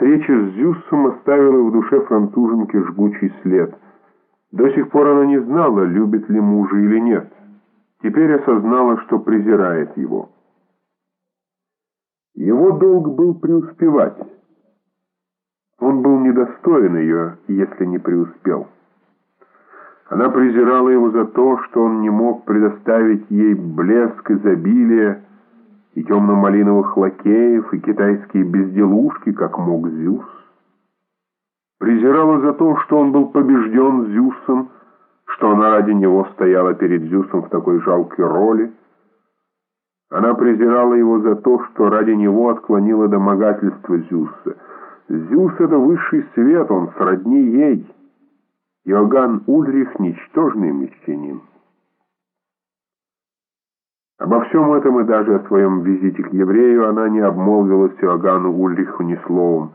Встреча с Зюссом оставила в душе француженки жгучий след. До сих пор она не знала, любит ли мужа или нет. Теперь осознала, что презирает его. Его долг был преуспевать. Он был недостоин ее, если не преуспел. Она презирала его за то, что он не мог предоставить ей блеск изобилия и темно-малиновых лакеев, и китайские безделушки, как мог Зюс. Презирала за то, что он был побежден Зюсом, что она ради него стояла перед Зюсом в такой жалкой роли, она презирала его за то, что ради него отклонила домогательство Зюса. Зюс — это высший свет, он сродни ей. Иоганн Ульрих — ничтожный мещанин. Обо всем этом и даже о своем визите к еврею она не обмолвилась Иоганну Ульриху ни словом.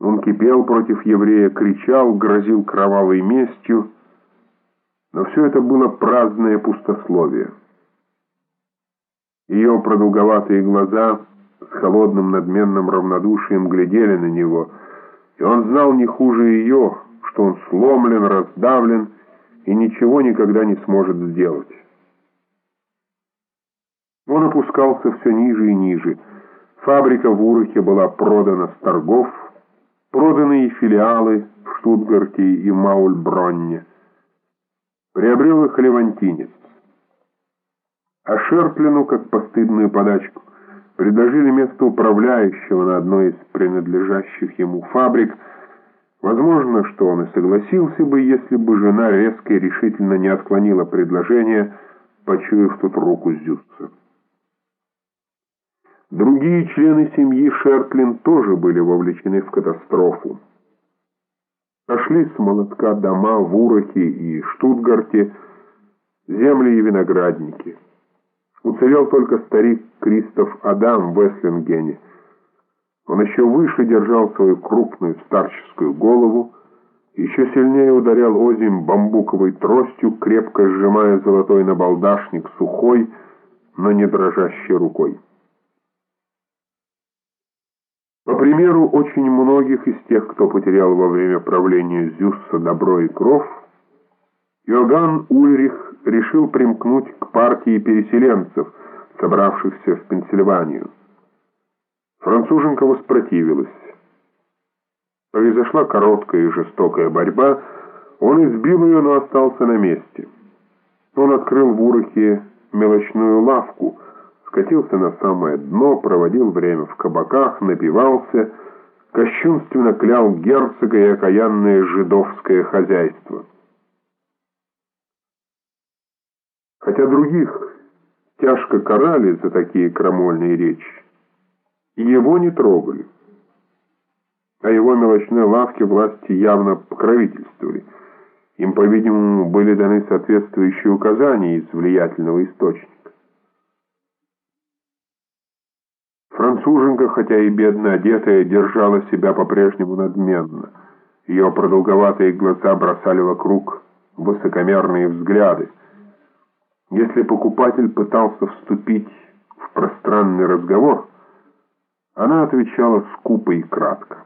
Он кипел против еврея, кричал, грозил кровавой местью, но все это было праздное пустословие. Ее продолговатые глаза с холодным надменным равнодушием глядели на него, и он знал не хуже ее, что он сломлен, раздавлен и ничего никогда не сможет сделать. Он опускался все ниже и ниже. Фабрика в Урахе была продана с торгов, проданы и филиалы в Штутгарте и Маульбронне. Приобрел их левантинец а Шерплину, как постыдную подачку, предложили место управляющего на одной из принадлежащих ему фабрик. Возможно, что он и согласился бы, если бы жена резко и решительно не отклонила предложение, почуяв тут руку Зюсца. Другие члены семьи Шерплин тоже были вовлечены в катастрофу. Пошли с молотка дома в Урахе и Штутгарте, земли и виноградники. Уцелел только старик Кристоф Адам в Вестлингене. Он еще выше держал свою крупную старческую голову, еще сильнее ударял озим бамбуковой тростью, крепко сжимая золотой набалдашник сухой, но не дрожащей рукой. По примеру очень многих из тех, кто потерял во время правления Зюсса добро и кров, Иоганн Ульрих решил примкнуть к партии переселенцев, собравшихся в Пенсильванию. Француженка воспротивилась. Произошла короткая и жестокая борьба, он избил ее, но остался на месте. Он открыл в Урахе мелочную лавку, скатился на самое дно, проводил время в кабаках, напивался, кощунственно клял герцога и окаянное жидовское хозяйство. Хотя других тяжко карали за такие крамольные речи, его не трогали. А его мелочной лавке власти явно покровительствовали. Им, по-видимому, были даны соответствующие указания из влиятельного источника. Француженка, хотя и бедно одетая, держала себя по-прежнему надменно. Ее продолговатые глаза бросали вокруг высокомерные взгляды. Если покупатель пытался вступить в пространный разговор, она отвечала скупо и кратко.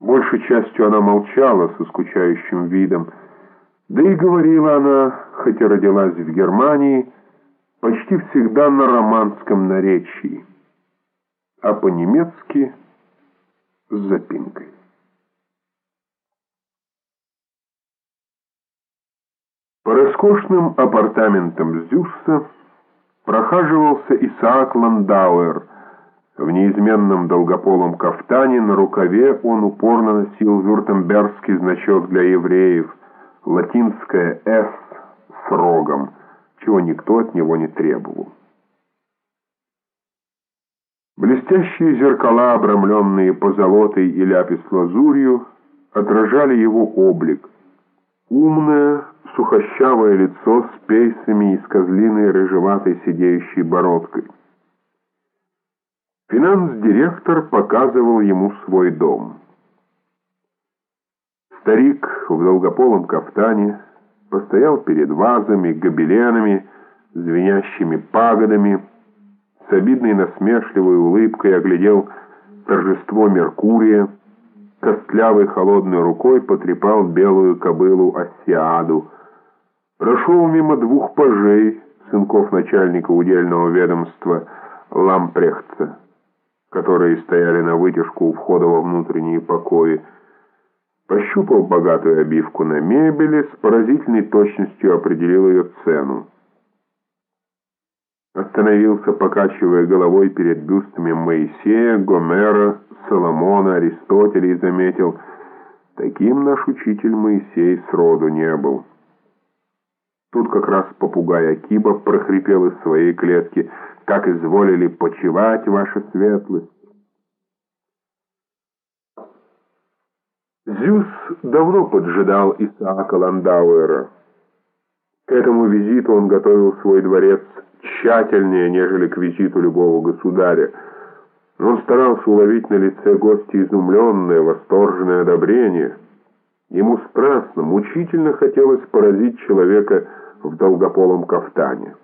Большей частью она молчала со скучающим видом, да и говорила она, хотя родилась в Германии, почти всегда на романском наречии, а по-немецки с запинкой. По роскошным апартаментам Зюсса прохаживался Исаак Ландауэр. В неизменном долгополом кафтане на рукаве он упорно носил вюртембергский значок для евреев, латинское «С» с рогом, чего никто от него не требовал. Блестящие зеркала, обрамленные позолотой и ляпис-лазурью, отражали его облик. Умное, сухощавое лицо с пейсами и с козлиной рыжеватой сидеющей бородкой. Финанс-директор показывал ему свой дом. Старик в долгополом кафтане постоял перед вазами, гобеленами, звенящими пагодами, с обидной насмешливой улыбкой оглядел торжество Меркурия, костлявой холодной рукой потрепал белую кобылу Оссиаду, прошел мимо двух пажей, сынков начальника удельного ведомства Лампрехца, которые стояли на вытяжку у входа во внутренние покои, пощупал богатую обивку на мебели, с поразительной точностью определил ее цену. Остановился, покачивая головой перед бюстами Моисея, Гомера, Соломона, Аристотеля и заметил, таким наш учитель Моисей сроду не был. Тут как раз попугай Акиба прохрипел из своей клетки, как изволили почевать ваша светлость. Зюс давно поджидал Исаака Ландауэра. К этому визиту он готовил свой дворец тщательнее, нежели к визиту любого государя. Он старался уловить на лице гостя изумленное, восторженное одобрение. Ему страстно, мучительно хотелось поразить человека в долгополом кафтане.